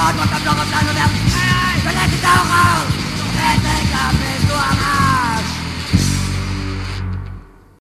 God, what the dog of them. Hey, hey.